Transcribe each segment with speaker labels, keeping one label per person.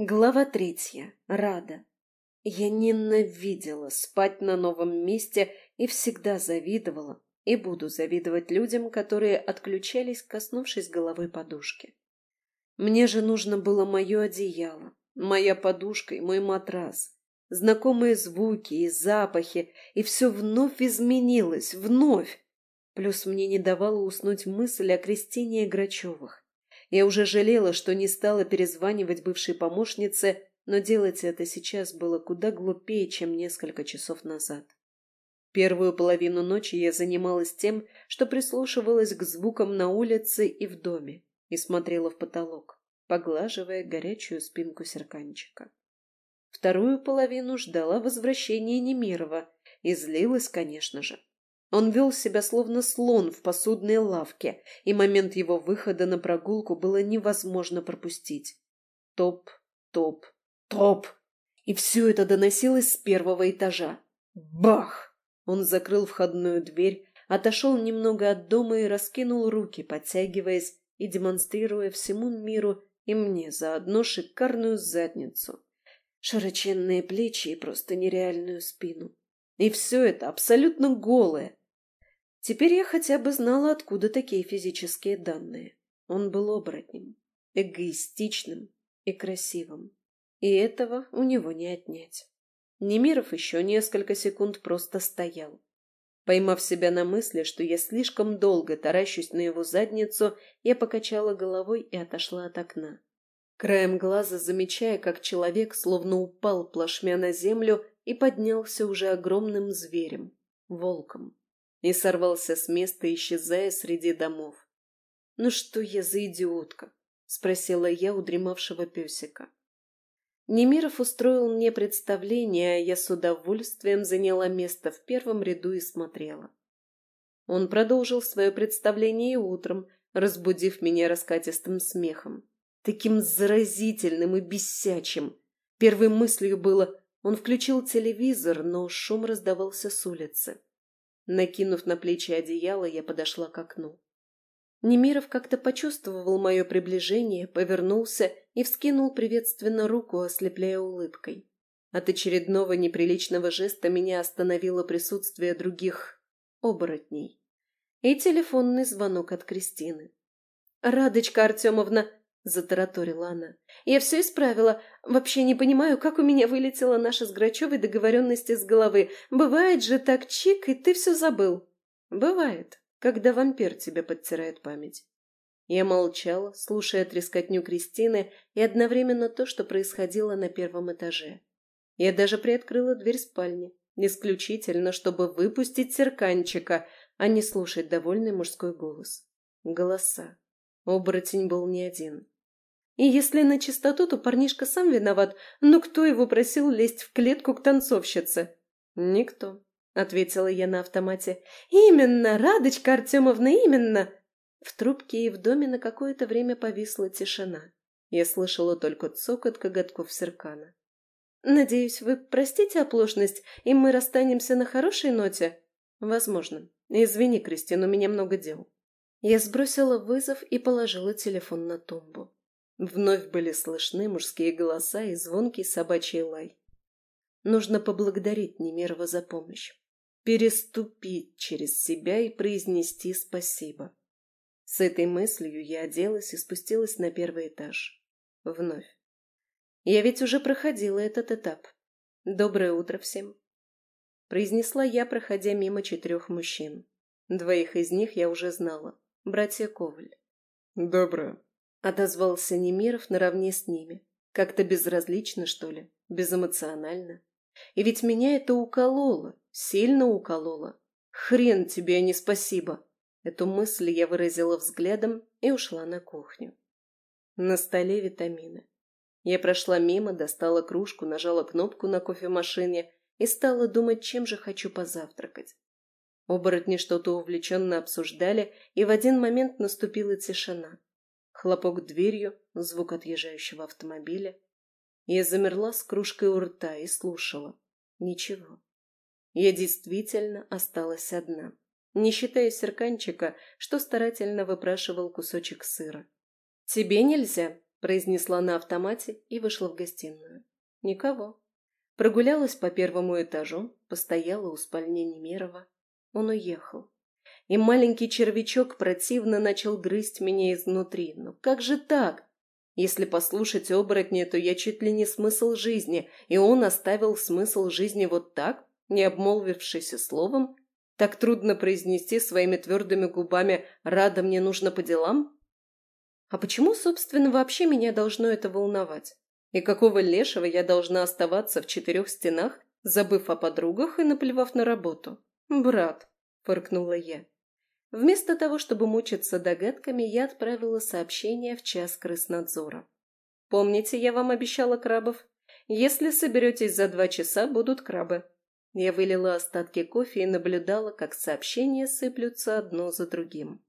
Speaker 1: Глава третья. Рада. Я ненавидела спать на новом месте и всегда завидовала и буду завидовать людям, которые отключались, коснувшись головы подушки. Мне же нужно было мое одеяло, моя подушка и мой матрас, знакомые звуки и запахи, и все вновь изменилось, вновь. Плюс мне не давала уснуть мысль о Кристине Грачевых. Я уже жалела, что не стала перезванивать бывшей помощнице, но делать это сейчас было куда глупее, чем несколько часов назад. Первую половину ночи я занималась тем, что прислушивалась к звукам на улице и в доме и смотрела в потолок, поглаживая горячую спинку серканчика. Вторую половину ждала возвращения Немирова и злилась, конечно же. Он вел себя словно слон в посудной лавке, и момент его выхода на прогулку было невозможно пропустить. Топ, топ, топ! И все это доносилось с первого этажа. Бах! Он закрыл входную дверь, отошел немного от дома и раскинул руки, подтягиваясь и демонстрируя всему миру и мне заодно шикарную задницу, широченные плечи и просто нереальную спину. И все это абсолютно голое, Теперь я хотя бы знала, откуда такие физические данные. Он был оборотнем, эгоистичным и красивым. И этого у него не отнять. Немиров еще несколько секунд просто стоял. Поймав себя на мысли, что я слишком долго таращусь на его задницу, я покачала головой и отошла от окна. Краем глаза замечая, как человек словно упал плашмя на землю и поднялся уже огромным зверем, волком и сорвался с места, исчезая среди домов. «Ну что я за идиотка?» — спросила я у дремавшего песика. Немиров устроил мне представление, а я с удовольствием заняла место в первом ряду и смотрела. Он продолжил свое представление и утром, разбудив меня раскатистым смехом. Таким заразительным и бесячим. Первой мыслью было, он включил телевизор, но шум раздавался с улицы. Накинув на плечи одеяло, я подошла к окну. Немиров как-то почувствовал мое приближение, повернулся и вскинул приветственно руку, ослепляя улыбкой. От очередного неприличного жеста меня остановило присутствие других оборотней. И телефонный звонок от Кристины. «Радочка Артемовна, затараторила она. «Я все исправила. Вообще не понимаю, как у меня вылетела наша с Грачевой договоренность из головы. Бывает же так чик, и ты все забыл». «Бывает, когда вампир тебе подтирает память». Я молчала, слушая трескотню Кристины и одновременно то, что происходило на первом этаже. Я даже приоткрыла дверь спальни, исключительно, чтобы выпустить серканчика, а не слушать довольный мужской голос. Голоса. Оборотень был не один. И если на чистоту, то парнишка сам виноват, но кто его просил лезть в клетку к танцовщице? Никто, ответила я на автомате. Именно, Радочка Артемовна, именно. В трубке и в доме на какое-то время повисла тишина. Я слышала только цокот коготков Серкана. «Надеюсь, вы простите оплошность, и мы расстанемся на хорошей ноте?» «Возможно. Извини, Кристина, у меня много дел». Я сбросила вызов и положила телефон на тумбу. Вновь были слышны мужские голоса и звонкий собачий лай. Нужно поблагодарить Немирова за помощь. Переступить через себя и произнести спасибо. С этой мыслью я оделась и спустилась на первый этаж. Вновь. Я ведь уже проходила этот этап. Доброе утро всем. Произнесла я, проходя мимо четырех мужчин. Двоих из них я уже знала. Братья Коваль.
Speaker 2: Доброе.
Speaker 1: Отозвался Немиров наравне с ними. Как-то безразлично, что ли, безэмоционально. И ведь меня это укололо, сильно укололо. Хрен тебе, а не спасибо. Эту мысль я выразила взглядом и ушла на кухню. На столе витамины. Я прошла мимо, достала кружку, нажала кнопку на кофемашине и стала думать, чем же хочу позавтракать. Оборотни что-то увлеченно обсуждали, и в один момент наступила тишина. Хлопок дверью, звук отъезжающего автомобиля. Я замерла с кружкой у рта и слушала. Ничего. Я действительно осталась одна, не считая серканчика, что старательно выпрашивал кусочек сыра. «Тебе нельзя?» – произнесла на автомате и вышла в гостиную. Никого. Прогулялась по первому этажу, постояла у спальни Немерова. Он уехал. И маленький червячок противно начал грызть меня изнутри. Но как же так? Если послушать оборотня, то я чуть ли не смысл жизни, и он оставил смысл жизни вот так, не обмолвившись словом? Так трудно произнести своими твердыми губами «рада мне нужно по делам»? А почему, собственно, вообще меня должно это волновать? И какого лешего я должна оставаться в четырех стенах, забыв о подругах и наплевав на работу? «Брат», — фыркнула я. Вместо того, чтобы мучиться догадками, я отправила сообщение в час крыснадзора. «Помните, я вам обещала крабов? Если соберетесь за два часа, будут крабы». Я вылила остатки кофе и наблюдала, как сообщения сыплются одно за другим.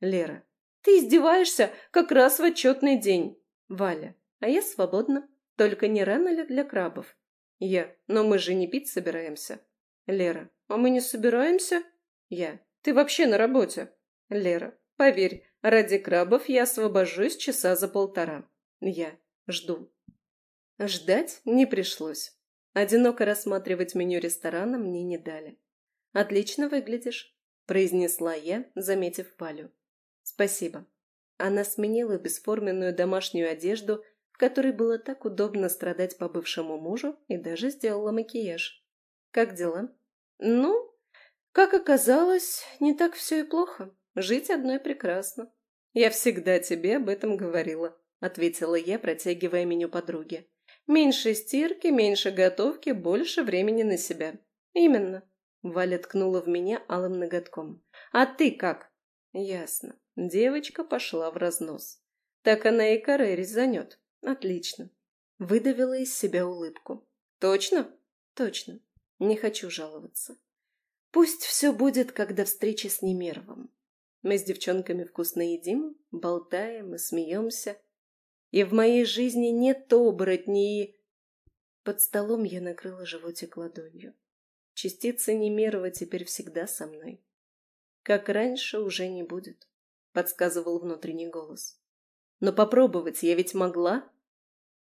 Speaker 1: «Лера, ты издеваешься как раз в отчетный день!» «Валя, а я свободна. Только не рано ли для крабов?» «Я, но мы же не пить собираемся». «Лера, а мы не собираемся?» «Я, ты вообще на работе?» «Лера, поверь, ради крабов я освобожусь часа за полтора». «Я жду». Ждать не пришлось. Одиноко рассматривать меню ресторана мне не дали. «Отлично выглядишь», – произнесла я, заметив Палю. «Спасибо». Она сменила бесформенную домашнюю одежду, в которой было так удобно страдать по бывшему мужу, и даже сделала макияж. «Как дела?» «Ну, как оказалось, не так все и плохо. Жить одной прекрасно. Я всегда тебе об этом говорила, ответила я, протягивая меню подруге. Меньше стирки, меньше готовки, больше времени на себя. Именно. Валя ткнула в меня алым ноготком. А ты как? Ясно. Девочка пошла в разнос. Так она и коры резанет. Отлично. Выдавила из себя улыбку. Точно? Точно. Не хочу жаловаться. Пусть все будет, как до встречи с Немировым. Мы с девчонками вкусно едим, болтаем и смеемся. И в моей жизни нет оборотней. Под столом я накрыла животик ладонью. Частица Немирова теперь всегда со мной. Как раньше уже не будет, подсказывал внутренний голос. Но попробовать я ведь могла.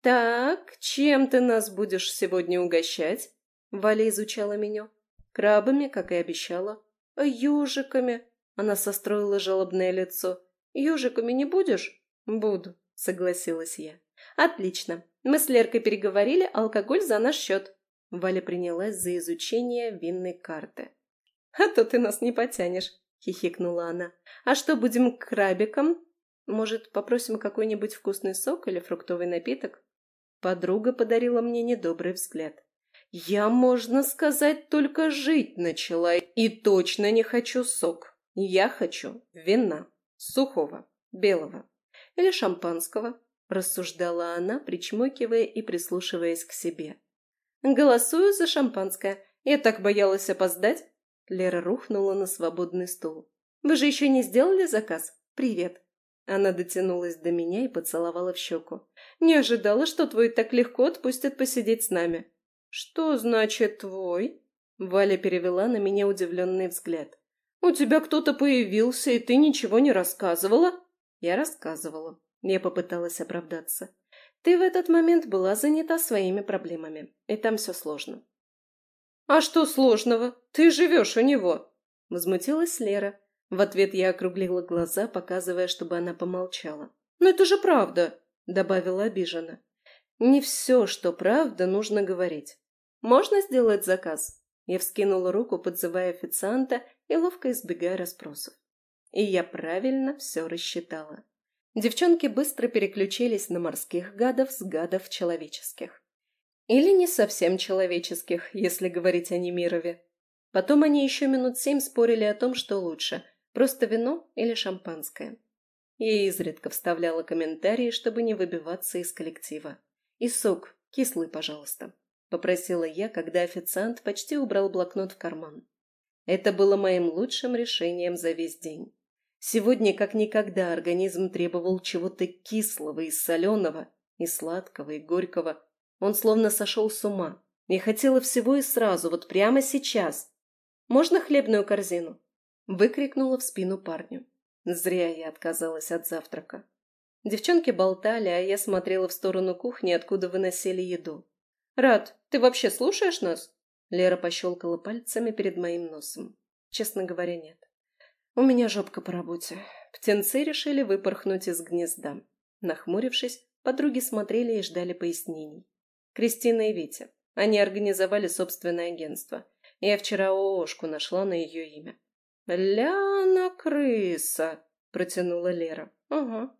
Speaker 1: Так, чем ты нас будешь сегодня угощать? Валя изучала меню. Крабами, как и обещала. А ежиками? Она состроила жалобное лицо. Ежиками не будешь? Буду, согласилась я. Отлично. Мы с Леркой переговорили, алкоголь за наш счет. Валя принялась за изучение винной карты. «А то ты нас не потянешь», — хихикнула она. «А что, будем крабиком? Может, попросим какой-нибудь вкусный сок или фруктовый напиток?» Подруга подарила мне недобрый взгляд. Я, можно сказать, только жить начала и точно не хочу сок. Я хочу вина, сухого, белого или шампанского, рассуждала она, причмокивая и прислушиваясь к себе. Голосую за шампанское. Я так боялась опоздать. Лера рухнула на свободный стул. Вы же еще не сделали заказ? Привет. Она дотянулась до меня и поцеловала в щеку. Не ожидала, что твой так легко отпустят посидеть с нами. «Что значит твой?» Валя перевела на меня удивленный взгляд. «У тебя кто-то появился, и ты ничего не рассказывала?» Я рассказывала. Я попыталась оправдаться. «Ты в этот момент была занята своими проблемами, и там все сложно». «А что сложного? Ты живешь у него!» Возмутилась Лера. В ответ я округлила глаза, показывая, чтобы она помолчала. «Но это же правда!» — добавила обиженно. «Не все, что правда, нужно говорить. «Можно сделать заказ?» Я вскинула руку, подзывая официанта и ловко избегая расспросов. И я правильно все рассчитала. Девчонки быстро переключились на морских гадов с гадов человеческих. Или не совсем человеческих, если говорить о Немирове. Потом они еще минут семь спорили о том, что лучше – просто вино или шампанское. Я изредка вставляла комментарии, чтобы не выбиваться из коллектива. И сок, кислый, пожалуйста. — попросила я, когда официант почти убрал блокнот в карман. Это было моим лучшим решением за весь день. Сегодня, как никогда, организм требовал чего-то кислого и соленого, и сладкого, и горького. Он словно сошел с ума. Я хотела всего и сразу, вот прямо сейчас. «Можно хлебную корзину?» Выкрикнула в спину парню. Зря я отказалась от завтрака. Девчонки болтали, а я смотрела в сторону кухни, откуда выносили еду. «Рад, ты вообще слушаешь нас?» Лера пощелкала пальцами перед моим носом. Честно говоря, нет. У меня жопка по работе. Птенцы решили выпорхнуть из гнезда. Нахмурившись, подруги смотрели и ждали пояснений. Кристина и Витя. Они организовали собственное агентство. Я вчера ООшку нашла на ее имя. «Ляна крыса!» – протянула Лера. «Ага», –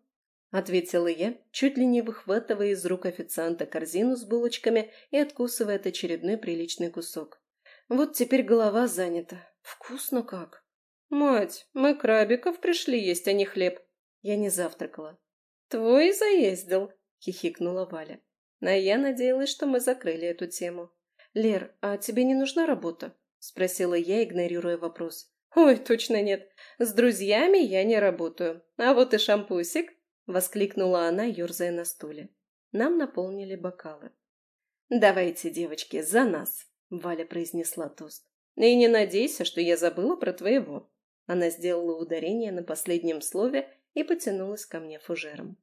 Speaker 1: ответила я, чуть ли не выхватывая из рук официанта корзину с булочками и откусывая от очередной приличный кусок. «Вот теперь голова занята. Вкусно как!» «Мать, мы крабиков пришли есть, а не хлеб!» Я не завтракала. «Твой заездил!» – хихикнула Валя. А я надеялась, что мы закрыли эту тему. «Лер, а тебе не нужна работа?» – спросила я, игнорируя вопрос. «Ой, точно нет. С друзьями я не работаю. А вот и шампусик!» — воскликнула она, ерзая на стуле. Нам наполнили бокалы. «Давайте, девочки, за нас!» — Валя произнесла тост. «И не надейся, что я забыла про твоего». Она сделала ударение на последнем слове и потянулась ко мне фужером.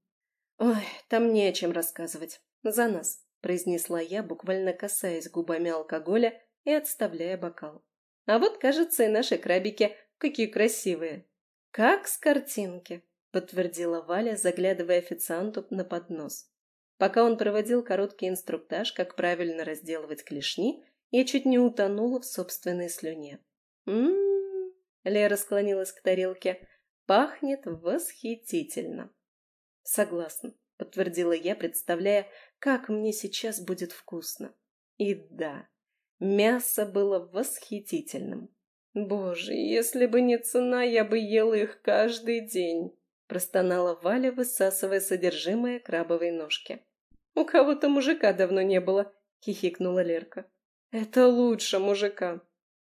Speaker 1: «Ой, там не о чем рассказывать. За нас!» — произнесла я, буквально касаясь губами алкоголя и отставляя бокал. А вот, кажется, и наши крабики. Какие красивые. Как с картинки, подтвердила Валя, заглядывая официанту на поднос. Пока он проводил короткий инструктаж, как правильно разделывать клешни, я чуть не утонула в собственной слюне. «М-м-м», Лера склонилась к тарелке, пахнет восхитительно. Согласна, подтвердила я, представляя, как мне сейчас будет вкусно. И да, Мясо было восхитительным. «Боже, если бы не цена, я бы ела их каждый день!» Простонала Валя, высасывая содержимое крабовой ножки. «У кого-то мужика давно не было», — хихикнула Лерка. «Это лучше мужика».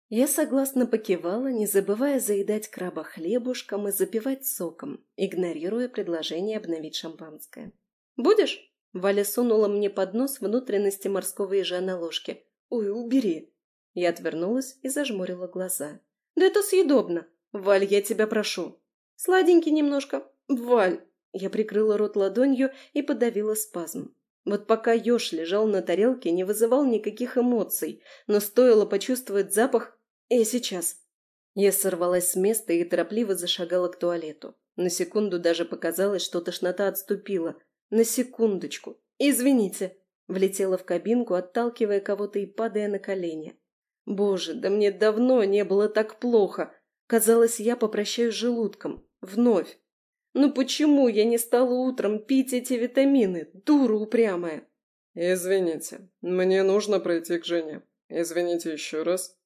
Speaker 1: Я согласно покивала, не забывая заедать краба хлебушком и запивать соком, игнорируя предложение обновить шампанское. «Будешь?» Валя сунула мне под нос внутренности морского ежа на ложке. «Ой, убери!» Я отвернулась и зажмурила глаза. «Да это съедобно! Валь, я тебя прошу!» «Сладенький немножко! Валь!» Я прикрыла рот ладонью и подавила спазм. Вот пока еж лежал на тарелке, не вызывал никаких эмоций, но стоило почувствовать запах «И сейчас!» Я сорвалась с места и торопливо зашагала к туалету. На секунду даже показалось, что тошнота отступила. На секундочку. «Извините!» Влетела в кабинку, отталкивая кого-то и падая на колени. Боже, да мне давно не было так плохо. Казалось, я попрощаюсь с желудком. Вновь. Ну почему я не стала утром пить эти витамины, дура упрямая?
Speaker 2: Извините, мне нужно пройти к Жене. Извините еще раз.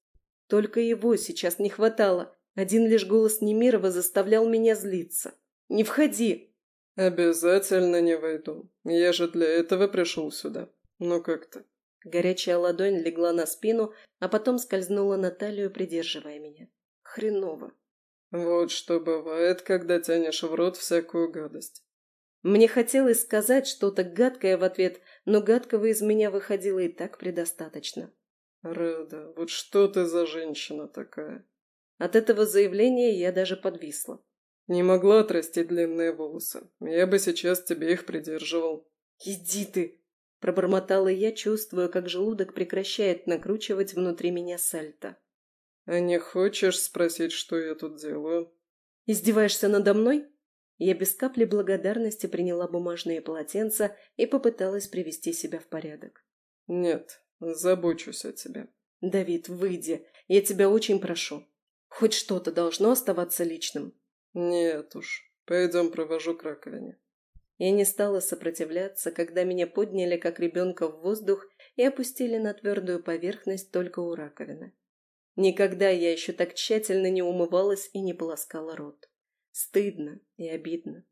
Speaker 1: Только его сейчас не хватало. Один лишь голос Немирова заставлял меня злиться. «Не входи!»
Speaker 2: «Обязательно не войду. Я же для этого пришел сюда. Ну как то
Speaker 1: Горячая ладонь легла на спину, а потом скользнула на талию, придерживая меня. Хреново.
Speaker 2: Вот что бывает, когда тянешь в рот всякую гадость.
Speaker 1: Мне хотелось сказать что-то гадкое в ответ, но гадкого из меня выходило и так предостаточно.
Speaker 2: Рада, вот что ты за женщина такая?
Speaker 1: От этого заявления я даже подвисла.
Speaker 2: Не могла отрастить длинные волосы. Я бы сейчас тебе их придерживал.
Speaker 1: Иди ты! Пробормотала я, чувствуя, как желудок прекращает накручивать внутри меня сальто.
Speaker 2: «А не хочешь спросить, что я тут делаю?»
Speaker 1: «Издеваешься надо мной?» Я без капли благодарности приняла бумажные полотенца и попыталась привести себя в порядок.
Speaker 2: «Нет, забочусь о тебе».
Speaker 1: «Давид, выйди. Я тебя очень прошу. Хоть что-то должно оставаться личным».
Speaker 2: «Нет уж. Пойдем провожу к раковине».
Speaker 1: Я не стала сопротивляться, когда меня подняли, как ребенка, в воздух и опустили на твердую поверхность только у раковины. Никогда я еще так тщательно не умывалась и не полоскала рот. Стыдно и обидно.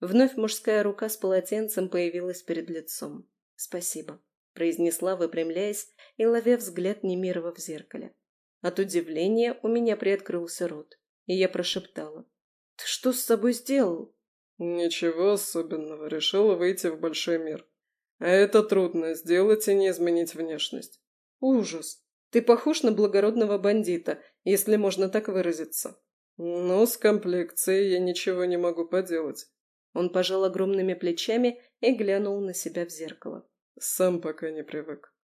Speaker 1: Вновь мужская рука с полотенцем появилась перед лицом. «Спасибо», — произнесла, выпрямляясь и ловя взгляд Немирова в зеркале. От удивления у меня приоткрылся рот, и я прошептала. «Ты что с собой сделал?»
Speaker 2: «Ничего особенного. Решила выйти в большой мир. А это трудно сделать и не изменить внешность».
Speaker 1: «Ужас! Ты похож на благородного бандита, если можно так выразиться».
Speaker 2: «Ну, с комплекцией я ничего не могу поделать.
Speaker 1: Он пожал огромными плечами и глянул на себя в зеркало.
Speaker 2: Сам пока не привык.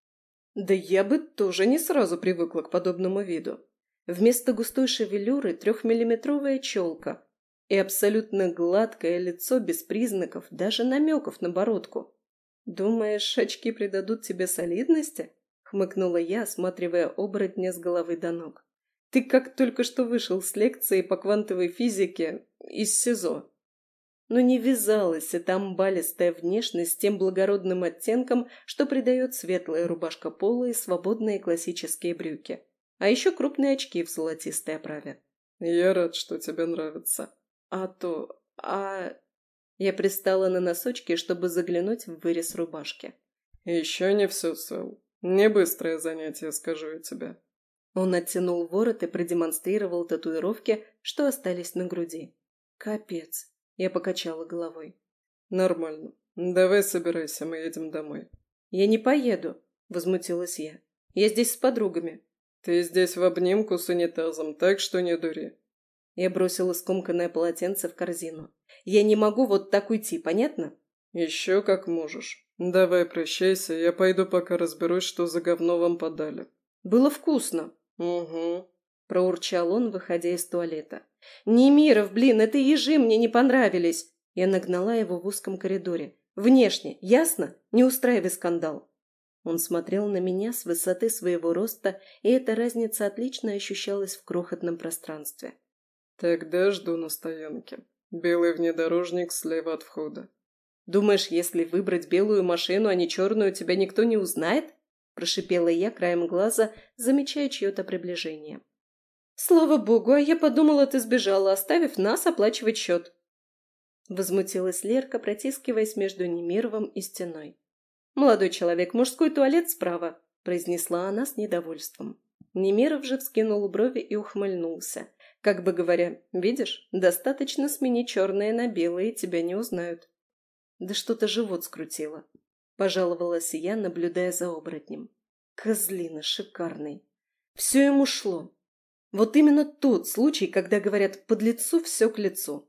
Speaker 1: Да я бы тоже не сразу привыкла к подобному виду. Вместо густой шевелюры трехмиллиметровая челка и абсолютно гладкое лицо без признаков, даже намеков на бородку. «Думаешь, очки придадут тебе солидности?» — хмыкнула я, осматривая оборотня с головы до ног. «Ты как только что вышел с лекции по квантовой физике из СИЗО». Но не вязалась эта амбалистая внешность с тем благородным оттенком, что придает светлая рубашка пола и свободные классические брюки. А еще крупные очки в золотистой оправе.
Speaker 2: «Я рад, что тебе нравится»,
Speaker 1: а то... А... Я пристала на носочки, чтобы заглянуть в вырез рубашки.
Speaker 2: «Еще не все, Сэл. Не быстрое занятие, скажу я тебе».
Speaker 1: Он оттянул ворот и продемонстрировал татуировки, что остались на груди. «Капец!» Я покачала головой.
Speaker 2: «Нормально. Давай собирайся, мы едем домой».
Speaker 1: «Я не поеду», — возмутилась я. «Я здесь с подругами».
Speaker 2: «Ты здесь в обнимку с унитазом, так что не дури.
Speaker 1: Я бросила скомканное полотенце в корзину. «Я не могу вот так уйти, понятно?»
Speaker 2: «Еще как можешь. Давай прощайся, я пойду пока разберусь, что за говно вам подали».
Speaker 1: «Было вкусно».
Speaker 2: «Угу», –
Speaker 1: проурчал он, выходя из туалета. «Немиров, блин, это ежи мне не понравились!» Я нагнала его в узком коридоре. «Внешне, ясно? Не устраивай скандал!» Он смотрел на меня с высоты своего роста, и эта разница отлично ощущалась в крохотном пространстве.
Speaker 2: «Тогда жду на стоянке. Белый внедорожник слева от входа».
Speaker 1: «Думаешь, если выбрать белую машину, а не черную, тебя никто не узнает?» Прошипела я краем глаза, замечая чье-то приближение. «Слава богу, а я подумала, ты сбежала, оставив нас оплачивать счет». Возмутилась Лерка, протискиваясь между Немировым и стеной. «Молодой человек, мужской туалет справа», – произнесла она с недовольством. Немиров же вскинул брови и ухмыльнулся, как бы говоря, видишь, достаточно сменить черное на белое, и тебя не узнают. Да что-то живот скрутило. Пожаловалась я, наблюдая за оборотнем. Козлина шикарный. Все ему шло. Вот именно тот случай, когда говорят «под лицу все к лицу».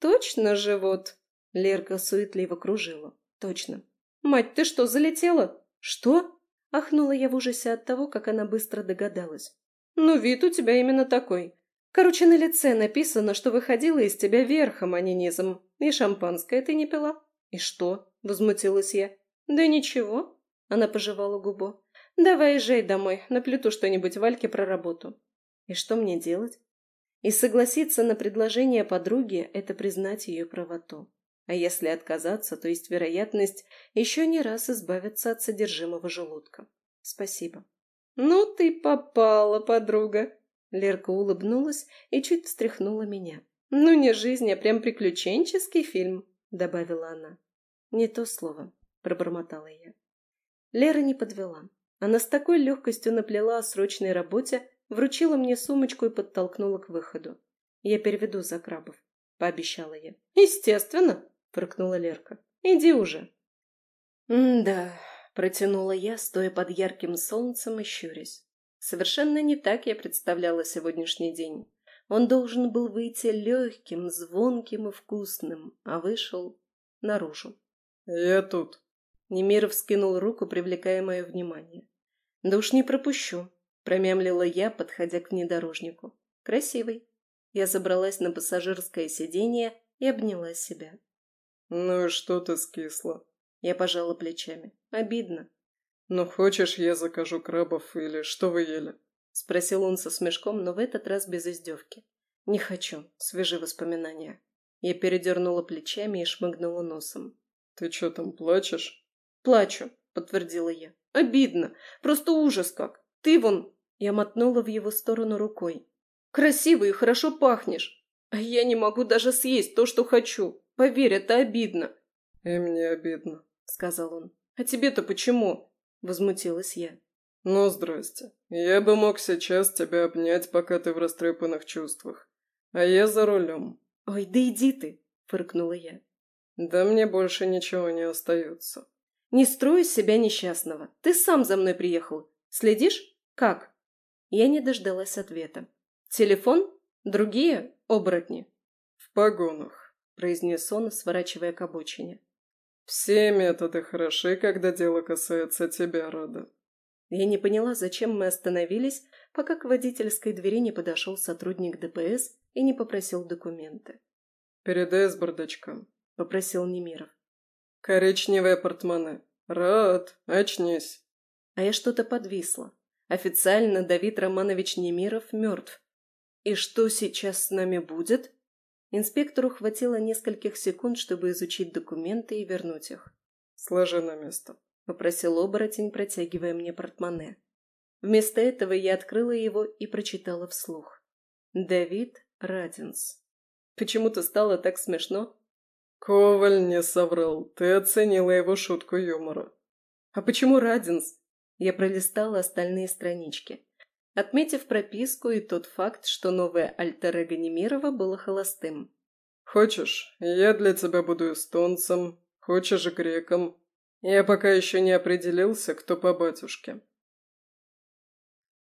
Speaker 1: Точно живот? Лерка суетливо кружила. Точно. Мать, ты что, залетела? Что? Ахнула я в ужасе от того, как она быстро догадалась. Ну, вид у тебя именно такой. Короче, на лице написано, что выходила из тебя верхом, а не низом. И шампанское ты не пила. И что? Возмутилась я. Да ничего. Она пожевала губу. Давай езжай домой, наплету что-нибудь Вальке про работу. И что мне делать? И согласиться на предложение подруги – это признать ее правоту. А если отказаться, то есть вероятность еще не раз избавиться от содержимого желудка. Спасибо. Ну ты попала, подруга. Лерка улыбнулась и чуть встряхнула меня. «Ну, не жизнь, а прям приключенческий фильм», — добавила она. «Не то слово», — пробормотала я. Лера не подвела. Она с такой легкостью наплела о срочной работе, вручила мне сумочку и подтолкнула к выходу. «Я переведу за крабов», — пообещала я. «Естественно», — фыркнула Лерка. «Иди уже». «М-да», — протянула я, стоя под ярким солнцем и щурясь. Совершенно не так я представляла сегодняшний день. Он должен был выйти легким, звонким и вкусным, а вышел наружу.
Speaker 2: «Я тут».
Speaker 1: Немиров скинул руку, привлекая мое внимание. «Да уж не пропущу», — промямлила я, подходя к внедорожнику. «Красивый». Я забралась на пассажирское сиденье и обняла себя.
Speaker 2: «Ну и что ты скисла?»
Speaker 1: Я пожала плечами. «Обидно.
Speaker 2: «Ну, хочешь, я закажу крабов или что вы ели?»
Speaker 1: — спросил он со смешком, но в этот раз без издевки. «Не хочу. Свежие воспоминания». Я передернула плечами и шмыгнула носом.
Speaker 2: «Ты что там, плачешь?»
Speaker 1: «Плачу», — подтвердила я. «Обидно. Просто ужас как. Ты вон...» Я мотнула в его сторону рукой. «Красивый и хорошо пахнешь. А я не могу даже съесть то, что хочу. Поверь, это обидно».
Speaker 2: «И мне обидно», —
Speaker 1: сказал он. «А тебе-то почему?» – возмутилась я.
Speaker 2: «Ну, здрасте. Я бы мог сейчас тебя обнять, пока ты в растрепанных чувствах. А я за рулем».
Speaker 1: «Ой, да иди ты!» – фыркнула я.
Speaker 2: «Да мне больше ничего не остается».
Speaker 1: «Не строй из себя несчастного. Ты сам за мной приехал. Следишь? Как?» Я не дождалась ответа. «Телефон? Другие? Оборотни?»
Speaker 2: «В погонах».
Speaker 1: — произнес он, сворачивая к обочине.
Speaker 2: «Все методы хороши, когда дело касается тебя, Рада».
Speaker 1: Я не поняла, зачем мы остановились, пока к водительской двери не подошел сотрудник ДПС и не попросил документы.
Speaker 2: «Передай с бардачка», —
Speaker 1: попросил Немиров.
Speaker 2: «Коричневое портмоне. Рад, очнись».
Speaker 1: А я что-то подвисла. Официально Давид Романович Немиров мертв. И что сейчас с нами будет? Инспектору хватило нескольких секунд, чтобы изучить документы и вернуть их.
Speaker 2: «Сложи на место», —
Speaker 1: попросил оборотень, протягивая мне портмоне. Вместо этого я открыла его и прочитала вслух. «Давид Радинс». Почему-то стало так смешно.
Speaker 2: «Коваль не соврал. Ты оценила его шутку юмора».
Speaker 1: «А почему Радинс?» Я пролистала остальные странички, отметив прописку и тот факт, что новое альтер-эго Немирова было холостым.
Speaker 2: «Хочешь, я для тебя буду эстонцем, хочешь греком. Я пока еще не определился, кто по батюшке».